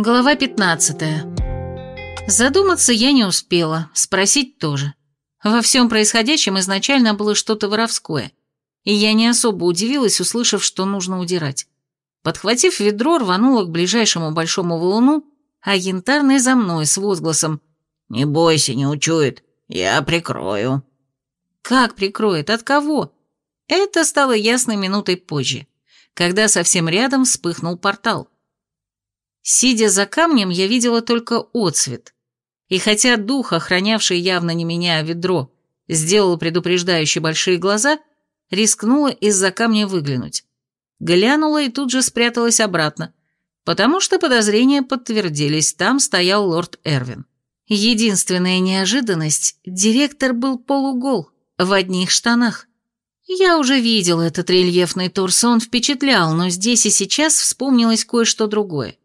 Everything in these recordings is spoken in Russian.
Глава 15. Задуматься я не успела, спросить тоже. Во всем происходящем изначально было что-то воровское, и я не особо удивилась, услышав, что нужно удирать. Подхватив ведро, рванула к ближайшему большому валуну, а янтарный за мной с возгласом «Не бойся, не учует, я прикрою». Как прикроет? От кого? Это стало ясно минутой позже, когда совсем рядом вспыхнул портал. Сидя за камнем, я видела только отсвет. И хотя дух, охранявший явно не меня, а ведро, сделал предупреждающие большие глаза, рискнула из-за камня выглянуть. Глянула и тут же спряталась обратно, потому что подозрения подтвердились, там стоял лорд Эрвин. Единственная неожиданность – директор был полугол, в одних штанах. Я уже видел этот рельефный торс, он впечатлял, но здесь и сейчас вспомнилось кое-что другое.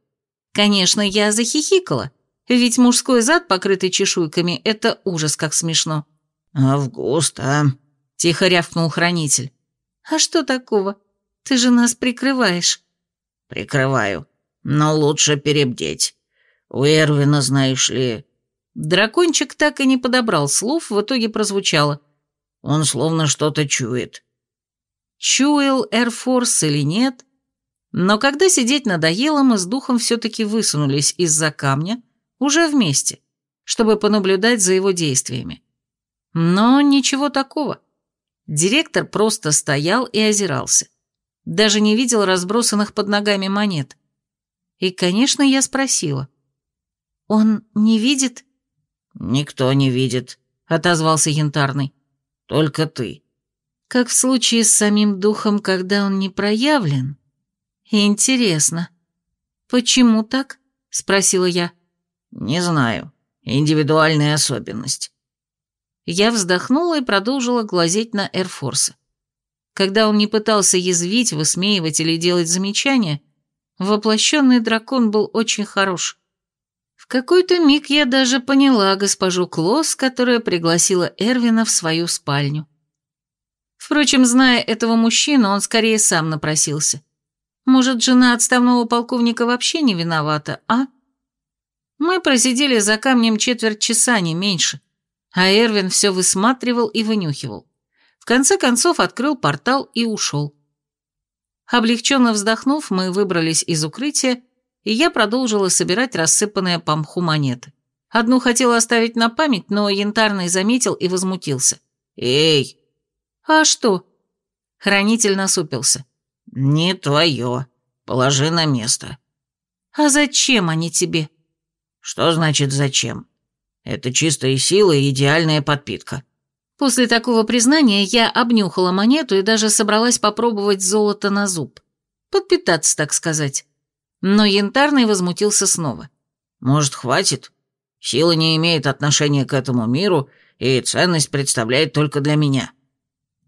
Конечно, я захихикала, ведь мужской зад, покрытый чешуйками, это ужас как смешно. «Августа», — тихо рявкнул хранитель. «А что такого? Ты же нас прикрываешь». «Прикрываю, но лучше перебдеть. У Эрвина, знаешь ли...» Дракончик так и не подобрал слов, в итоге прозвучало. «Он словно что-то чует». Чуял Эрфорс или нет, но когда сидеть надоело, мы с духом все-таки высунулись из-за камня, уже вместе, чтобы понаблюдать за его действиями. Но ничего такого. Директор просто стоял и озирался. Даже не видел разбросанных под ногами монет. И, конечно, я спросила. «Он не видит?» «Никто не видит», — отозвался Янтарный. «Только ты». «Как в случае с самим духом, когда он не проявлен?» «Интересно. Почему так?» — спросила я. «Не знаю. Индивидуальная особенность». Я вздохнула и продолжила глазеть на Эрфорса. Когда он не пытался язвить, высмеивать или делать замечания, воплощенный дракон был очень хорош. В какой-то миг я даже поняла госпожу Клосс, которая пригласила Эрвина в свою спальню. Впрочем, зная этого мужчину, он скорее сам напросился. Может, жена отставного полковника вообще не виновата, а? Мы просидели за камнем четверть часа, не меньше, а Эрвин все высматривал и вынюхивал. В конце концов открыл портал и ушел. Облегченно вздохнув, мы выбрались из укрытия, и я продолжила собирать рассыпанные по мху монеты. Одну хотела оставить на память, но янтарный заметил и возмутился. «Эй!» «А что?» Хранитель насупился. «Не твое. Положи на место». «А зачем они тебе?» «Что значит «зачем»? Это чистая сила и идеальная подпитка». После такого признания я обнюхала монету и даже собралась попробовать золото на зуб. Подпитаться, так сказать. Но Янтарный возмутился снова. «Может, хватит? Сила не имеет отношения к этому миру, и ценность представляет только для меня».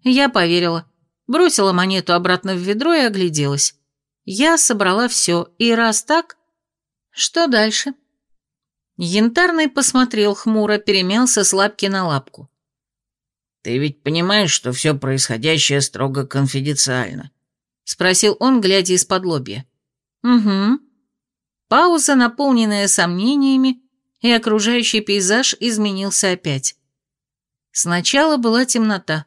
Я поверила бросила монету обратно в ведро и огляделась. Я собрала все, и раз так... Что дальше? Янтарный посмотрел хмуро, перемялся с лапки на лапку. «Ты ведь понимаешь, что все происходящее строго конфиденциально?» — спросил он, глядя из-под лобья. «Угу». Пауза, наполненная сомнениями, и окружающий пейзаж изменился опять. Сначала была темнота.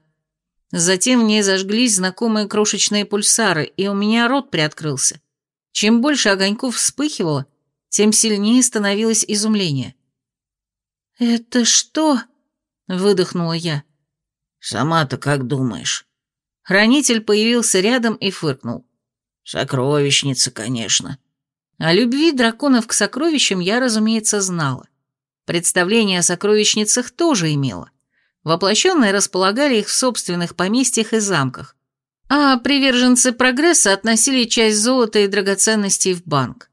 Затем в ней зажглись знакомые крошечные пульсары, и у меня рот приоткрылся. Чем больше огоньков вспыхивало, тем сильнее становилось изумление. «Это что?» — выдохнула я. «Сама-то как думаешь?» Хранитель появился рядом и фыркнул. «Сокровищница, конечно». О любви драконов к сокровищам я, разумеется, знала. Представление о сокровищницах тоже имела. Воплощенные располагали их в собственных поместьях и замках, а приверженцы прогресса относили часть золота и драгоценностей в банк.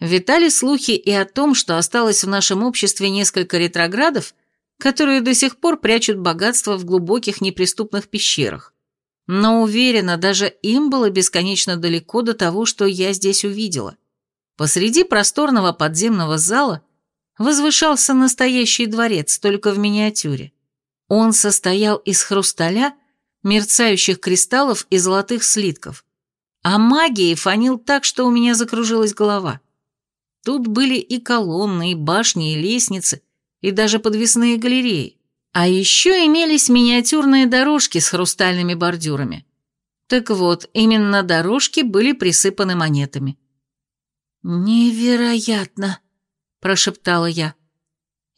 Витали слухи и о том, что осталось в нашем обществе несколько ретроградов, которые до сих пор прячут богатство в глубоких неприступных пещерах. Но уверена, даже им было бесконечно далеко до того, что я здесь увидела. Посреди просторного подземного зала возвышался настоящий дворец, только в миниатюре. Он состоял из хрусталя, мерцающих кристаллов и золотых слитков, а магией фанил так, что у меня закружилась голова. Тут были и колонны, и башни, и лестницы, и даже подвесные галереи. А еще имелись миниатюрные дорожки с хрустальными бордюрами. Так вот, именно дорожки были присыпаны монетами. «Невероятно!» – прошептала я.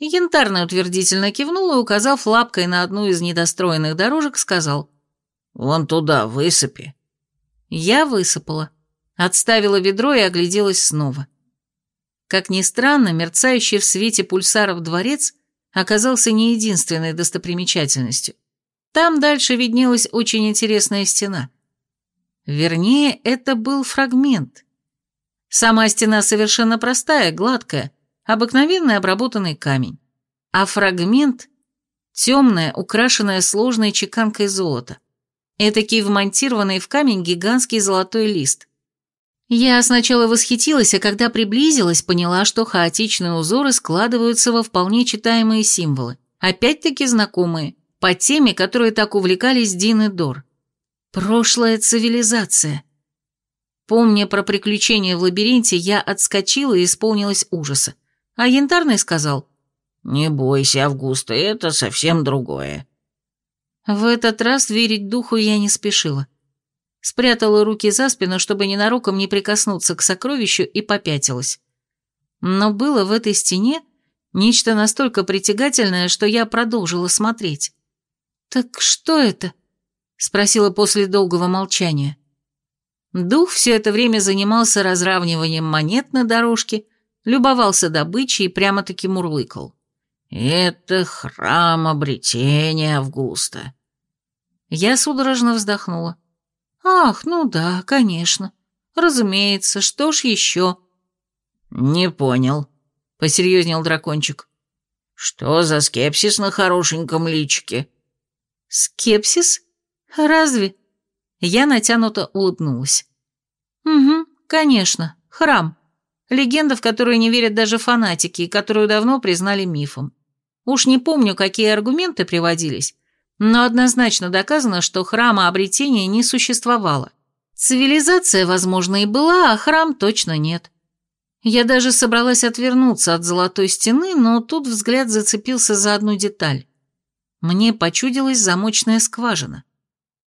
Янтарно утвердительно кивнул и, указав лапкой на одну из недостроенных дорожек, сказал. «Вон туда высыпи». Я высыпала, отставила ведро и огляделась снова. Как ни странно, мерцающий в свете пульсаров дворец оказался не единственной достопримечательностью. Там дальше виднелась очень интересная стена. Вернее, это был фрагмент. Сама стена совершенно простая, гладкая, обыкновенный обработанный камень. А фрагмент — темное, украшенное сложной чеканкой золота. Этакий вмонтированный в камень гигантский золотой лист. Я сначала восхитилась, а когда приблизилась, поняла, что хаотичные узоры складываются во вполне читаемые символы. Опять-таки знакомые, по теме, которые так увлекались Дин и Дор. Прошлая цивилизация. Помня про приключения в лабиринте, я отскочила и исполнилась ужаса. А Янтарный сказал, «Не бойся, Августа, это совсем другое». В этот раз верить духу я не спешила. Спрятала руки за спину, чтобы ненароком не прикоснуться к сокровищу, и попятилась. Но было в этой стене нечто настолько притягательное, что я продолжила смотреть. «Так что это?» — спросила после долгого молчания. Дух все это время занимался разравниванием монет на дорожке, любовался добычей и прямо-таки мурлыкал. «Это храм обретения Августа». Я судорожно вздохнула. «Ах, ну да, конечно. Разумеется, что ж еще?» «Не понял», — посерьезнел дракончик. «Что за скепсис на хорошеньком личике?» «Скепсис? Разве?» Я натянуто улыбнулась. «Угу, конечно, храм. Легенда, в которую не верят даже фанатики, и которую давно признали мифом. Уж не помню, какие аргументы приводились, но однозначно доказано, что храма обретения не существовало. Цивилизация, возможно, и была, а храм точно нет. Я даже собралась отвернуться от золотой стены, но тут взгляд зацепился за одну деталь. Мне почудилась замочная скважина.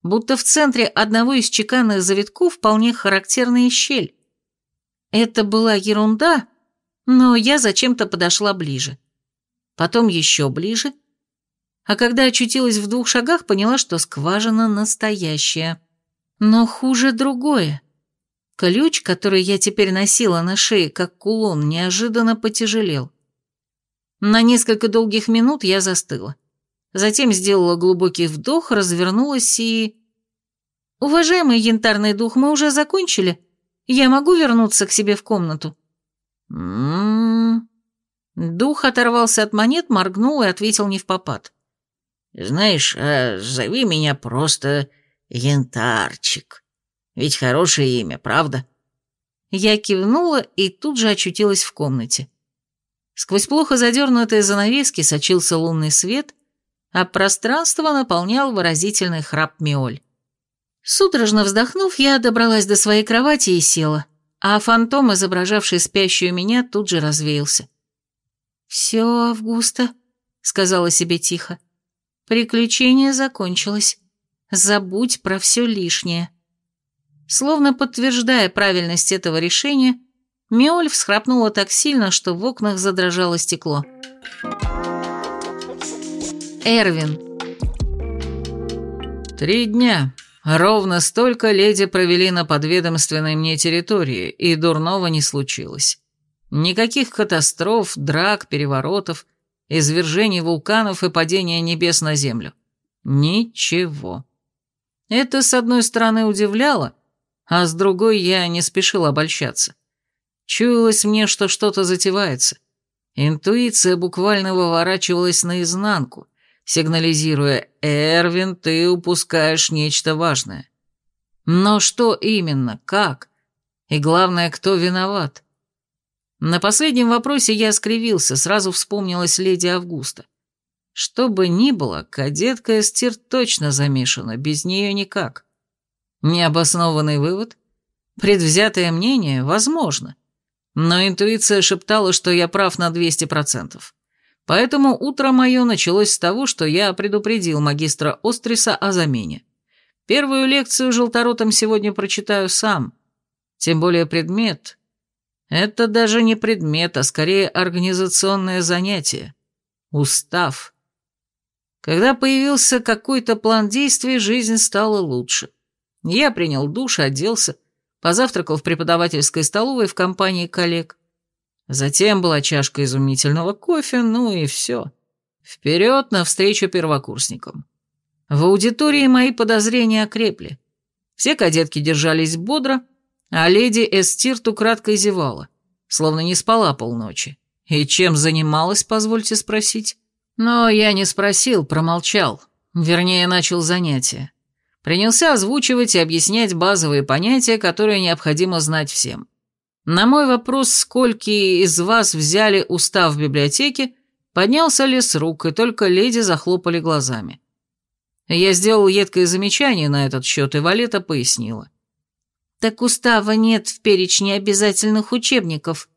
Будто в центре одного из чеканных завитков вполне характерная щель. Это была ерунда, но я зачем-то подошла ближе. Потом еще ближе, а когда очутилась в двух шагах, поняла, что скважина настоящая. Но хуже другое. Ключ, который я теперь носила на шее, как кулон, неожиданно потяжелел. На несколько долгих минут я застыла. Затем сделала глубокий вдох, развернулась и... «Уважаемый янтарный дух, мы уже закончили? Я могу вернуться к себе в комнату?» «М-м-м...» Дух оторвался от монет, моргнул и ответил не в попад. Знаешь, а зови меня просто Янтарчик. Ведь хорошее имя, правда?» Я кивнула и тут же очутилась в комнате. Сквозь плохо задернутые занавески сочился лунный свет, а пространство наполнял выразительный храп Миоль. Судорожно вздохнув, я добралась до своей кровати и села, а фантом, изображавший спящую меня, тут же развеялся. «Все, Августа», — сказала себе тихо. Приключение закончилось. Забудь про все лишнее. Словно подтверждая правильность этого решения, Миоль всхрапнула так сильно, что в окнах задрожало стекло. Эрвин. Три дня. Ровно столько леди провели на подведомственной мне территории, и дурного не случилось. Никаких катастроф, драк, переворотов, извержений вулканов и падения небес на землю. Ничего. Это, с одной стороны, удивляло, а с другой я не спешил обольщаться. Чуялось мне, что что-то затевается. Интуиция буквально выворачивалась наизнанку, сигнализируя «Эрвин, ты упускаешь нечто важное». Но что именно, как? И главное, кто виноват? На последнем вопросе я скривился, сразу вспомнилась леди Августа. Что бы ни было, кадетка Эстир точно замешана, без нее никак. Необоснованный вывод? Предвзятое мнение? Возможно. Но интуиция шептала, что я прав на 200%. Поэтому утро мое началось с того, что я предупредил магистра Остриса о замене. Первую лекцию желторотом сегодня прочитаю сам. Тем более предмет. Это даже не предмет, а скорее организационное занятие. Устав. Когда появился какой-то план действий, жизнь стала лучше. Я принял душ, оделся, позавтракал в преподавательской столовой в компании коллег. Затем была чашка изумительного кофе, ну и все. Вперед навстречу первокурсникам. В аудитории мои подозрения окрепли. Все кадетки держались бодро, а леди Эстирт украдкой зевала, словно не спала полночи. И чем занималась, позвольте спросить? Но я не спросил, промолчал. Вернее, начал занятие. Принялся озвучивать и объяснять базовые понятия, которые необходимо знать всем. На мой вопрос, сколько из вас взяли устав в библиотеке, поднялся лес рук, и только леди захлопали глазами. Я сделал едкое замечание на этот счет, и Валета пояснила. «Так устава нет в перечне обязательных учебников».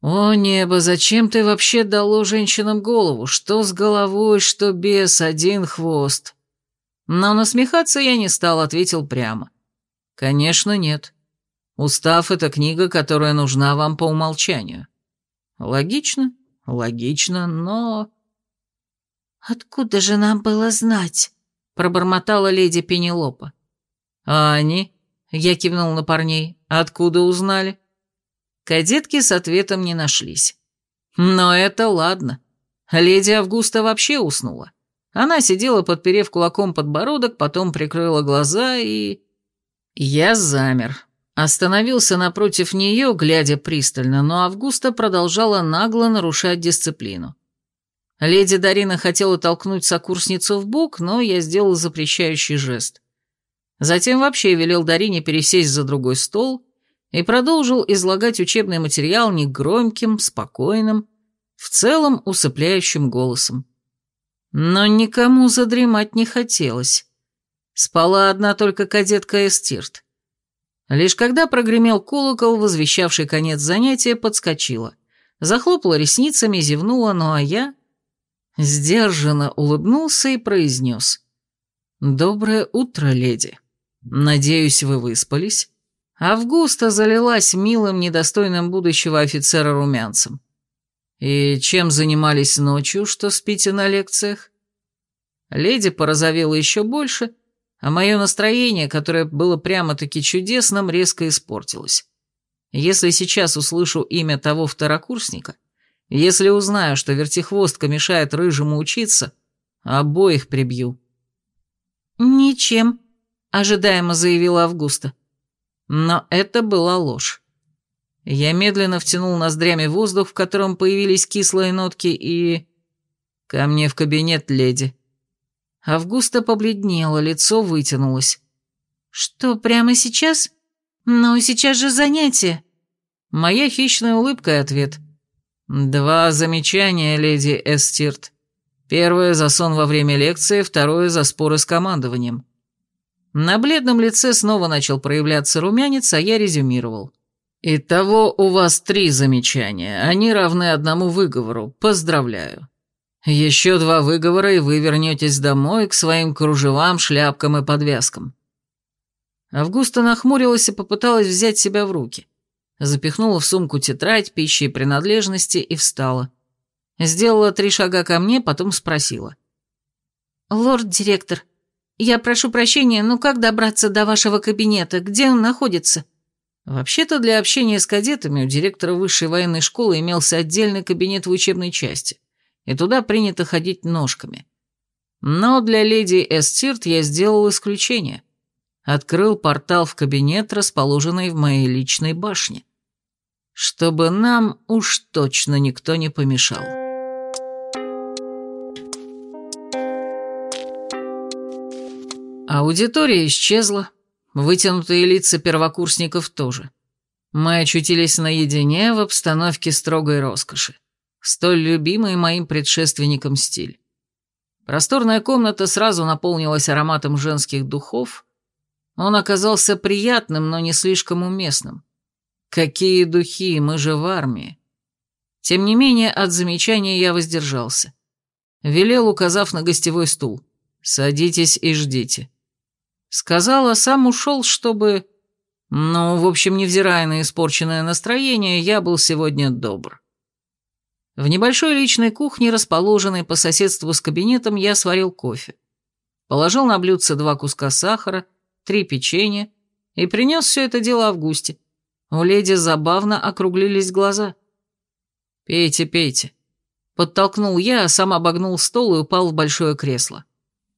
«О небо, зачем ты вообще дало женщинам голову? Что с головой, что без, один хвост?» Но насмехаться я не стал, ответил прямо. «Конечно, нет. Устав — это книга, которая нужна вам по умолчанию. Логично, логично, но...» «Откуда же нам было знать?» — пробормотала леди Пенелопа. «А они?» — я кивнул на парней. «Откуда узнали?» Кадетки с ответом не нашлись. Но это ладно. Леди Августа вообще уснула. Она сидела, подперев кулаком подбородок, потом прикрыла глаза и... Я замер. Остановился напротив нее, глядя пристально, но Августа продолжала нагло нарушать дисциплину. Леди Дарина хотела толкнуть сокурсницу в бок, но я сделал запрещающий жест. Затем вообще велел Дарине пересесть за другой стол и продолжил излагать учебный материал негромким, спокойным, в целом усыпляющим голосом. Но никому задремать не хотелось. Спала одна только кадетка Эстирт. Лишь когда прогремел колокол, возвещавший конец занятия, подскочила. Захлопала ресницами, зевнула, ну а я... Сдержанно улыбнулся и произнес. «Доброе утро, леди. Надеюсь, вы выспались?» Августа залилась милым, недостойным будущего офицера румянцем. «И чем занимались ночью, что спите на лекциях?» Леди порозовела еще больше, а мое настроение, которое было прямо-таки чудесным, резко испортилось. Если сейчас услышу имя того второкурсника, если узнаю, что вертихвостка мешает рыжему учиться, обоих прибью». «Ничем», — ожидаемо заявила Августа. Но это была ложь. Я медленно втянул ноздрями воздух, в котором появились кислые нотки, и... «Ко мне в кабинет, леди». Августа побледнела, лицо вытянулось. «Что, прямо сейчас? Ну, сейчас же занятие». Моя хищная улыбка и ответ. «Два замечания, леди Эстирт. Первое за сон во время лекции, второе за споры с командованием». На бледном лице снова начал проявляться румянец, а я резюмировал. «Итого у вас три замечания, они равны одному выговору. Поздравляю. Еще два выговора, и вы вернетесь домой к своим кружевам, шляпкам и подвязкам». Августа нахмурилась и попыталась взять себя в руки. Запихнула в сумку тетрадь, пищи и принадлежности и встала. Сделала три шага ко мне, потом спросила. «Лорд-директор, я прошу прощения, но как добраться до вашего кабинета? Где он находится?» Вообще-то для общения с кадетами у директора высшей военной школы имелся отдельный кабинет в учебной части, и туда принято ходить ножками. Но для леди Эстирт я сделал исключение. Открыл портал в кабинет, расположенный в моей личной башне. Чтобы нам уж точно никто не помешал. Аудитория исчезла, вытянутые лица первокурсников тоже. Мы очутились наедине в обстановке строгой роскоши, столь любимый моим предшественником стиль. Просторная комната сразу наполнилась ароматом женских духов. Он оказался приятным, но не слишком уместным. Какие духи, мы же в армии. Тем не менее, от замечания я воздержался. Велел, указав на гостевой стул. «Садитесь и ждите». Сказал, а сам ушел, чтобы... Ну, в общем, невзирая на испорченное настроение, я был сегодня добр. В небольшой личной кухне, расположенной по соседству с кабинетом, я сварил кофе. Положил на блюдце два куска сахара, три печенья и принес все это дело Августе. У леди забавно округлились глаза. «Пейте, пейте», Подтолкнул я, а сам обогнул стол и упал в большое кресло.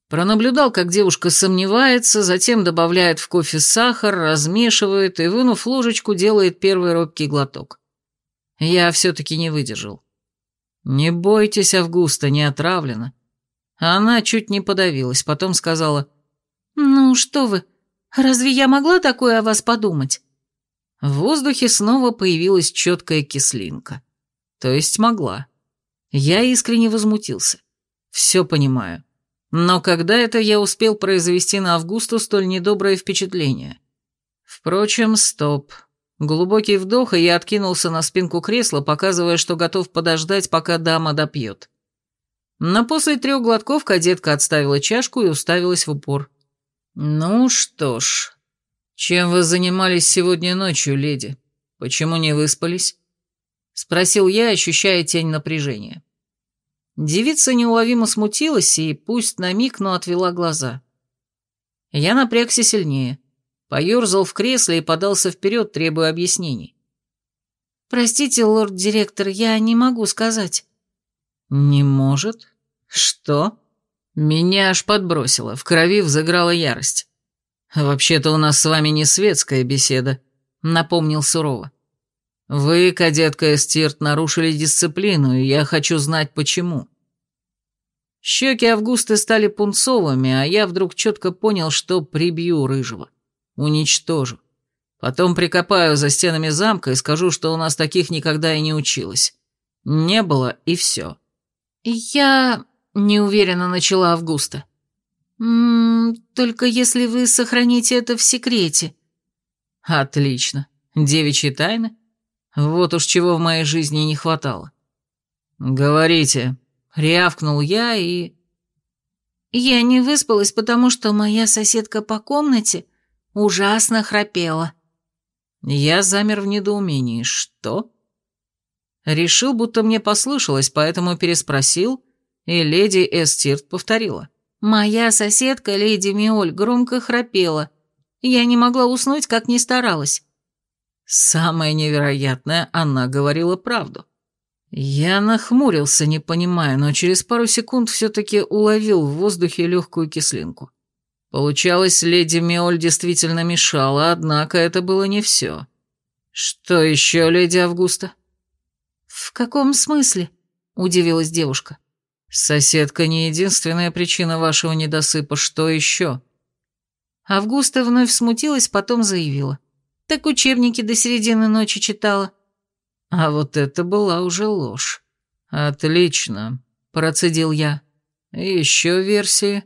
Пронаблюдал, как девушка сомневается, затем добавляет в кофе сахар, размешивает и, вынув ложечку, делает первый робкий глоток. Я все-таки не выдержал. «Не бойтесь, Августа, не отравлена». Она чуть не подавилась, потом сказала, «Ну что вы, разве я могла такое о вас подумать?» В воздухе снова появилась четкая кислинка. То есть могла. Я искренне возмутился. Все понимаю. Но когда это я успел произвести на Августу столь недоброе впечатление? Впрочем, стоп. Глубокий вдох, и я откинулся на спинку кресла, показывая, что готов подождать, пока дама допьет. Но после трех глотков кадетка отставила чашку и уставилась в упор. «Ну что ж, чем вы занимались сегодня ночью, леди? Почему не выспались?» Спросил я, ощущая тень напряжения. Девица неуловимо смутилась и, пусть на миг, но отвела глаза. Я напрягся сильнее, поерзал в кресле и подался вперед, требуя объяснений. «Простите, лорд-директор, я не могу сказать». «Не может? Что?» Меня аж подбросило, в крови взыграла ярость. «Вообще-то у нас с вами не светская беседа», — напомнил сурово. «Вы, кадетка Эстирт, нарушили дисциплину, и я хочу знать, почему». Щеки Августы стали пунцовыми, а я вдруг четко понял, что прибью рыжего. Уничтожу. Потом прикопаю за стенами замка и скажу, что у нас таких никогда и не училось. Не было, и все. «Я...» — неуверенно начала Августа. «М -м, «Только если вы сохраните это в секрете». «Отлично. Девичьи тайны?» Вот уж чего в моей жизни не хватало. «Говорите», — рявкнул я и... Я не выспалась, потому что моя соседка по комнате ужасно храпела. Я замер в недоумении. Что? Решил, будто мне послышалось, поэтому переспросил, и леди Эстирт повторила. Моя соседка, леди Миоль, громко храпела. Я не могла уснуть, как ни старалась. Самое невероятное, она говорила правду. Я нахмурился, не понимая, но через пару секунд все-таки уловил в воздухе легкую кислинку. Получалось, леди Миоль действительно мешала, однако это было не все. Что еще, леди Августа? В каком смысле? Удивилась девушка. Соседка не единственная причина вашего недосыпа, что еще? Августа вновь смутилась, потом заявила. Так учебники до середины ночи читала. А вот это была уже ложь. Отлично, процедил я. Еще версии.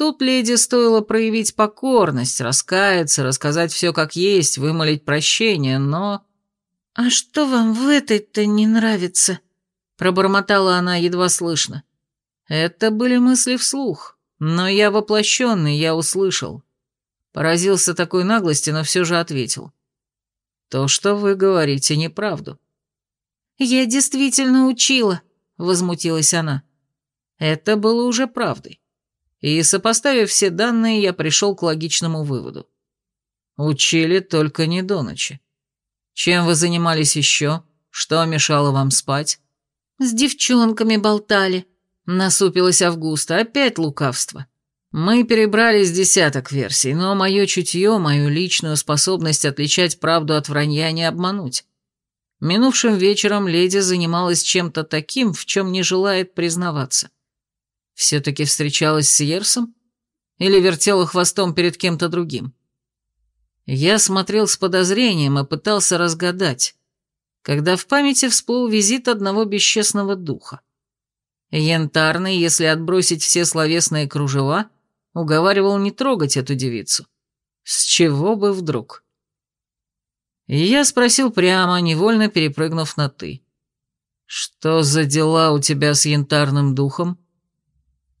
Тут леди стоило проявить покорность, раскаяться, рассказать все как есть, вымолить прощение, но... «А что вам в этой-то не нравится?» Пробормотала она едва слышно. Это были мысли вслух, но я воплощенный, я услышал. Поразился такой наглости, но все же ответил. «То, что вы говорите, неправду». «Я действительно учила», — возмутилась она. Это было уже правдой. И, сопоставив все данные, я пришел к логичному выводу. Учили только не до ночи. Чем вы занимались еще? Что мешало вам спать? С девчонками болтали. Насупилась Августа. Опять лукавство. Мы перебрали с десяток версий, но мое чутье, мою личную способность отличать правду от вранья не обмануть. Минувшим вечером леди занималась чем-то таким, в чем не желает признаваться. Все-таки встречалась с Ерсом? Или вертела хвостом перед кем-то другим? Я смотрел с подозрением и пытался разгадать, когда в памяти всплыл визит одного бесчестного духа. Янтарный, если отбросить все словесные кружева, Уговаривал не трогать эту девицу. С чего бы вдруг? И я спросил прямо, невольно перепрыгнув на «ты». «Что за дела у тебя с янтарным духом?»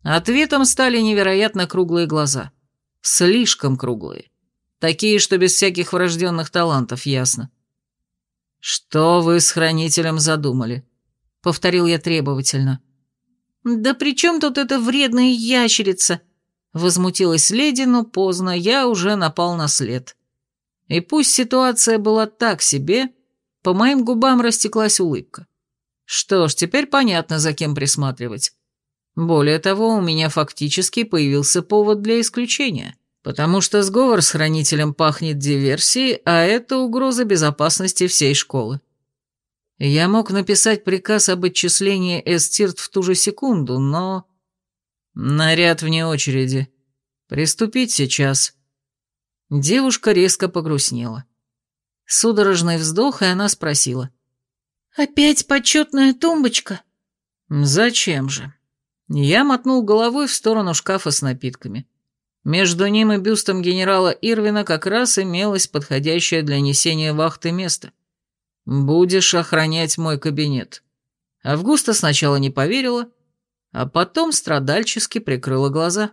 Ответом стали невероятно круглые глаза. Слишком круглые. Такие, что без всяких врожденных талантов, ясно. «Что вы с хранителем задумали?» — повторил я требовательно. «Да при чем тут эта вредная ящерица?» Возмутилась леди, но поздно, я уже напал на след. И пусть ситуация была так себе, по моим губам растеклась улыбка. Что ж, теперь понятно, за кем присматривать. Более того, у меня фактически появился повод для исключения, потому что сговор с хранителем пахнет диверсией, а это угроза безопасности всей школы. Я мог написать приказ об отчислении Эстирт в ту же секунду, но... Наряд вне очереди. Приступить сейчас. Девушка резко погрустнела. Судорожный вздох, и она спросила. «Опять почетная тумбочка?» «Зачем же?» Я мотнул головой в сторону шкафа с напитками. Между ним и бюстом генерала Ирвина как раз имелось подходящее для несения вахты место. «Будешь охранять мой кабинет». Августа сначала не поверила, а потом страдальчески прикрыла глаза.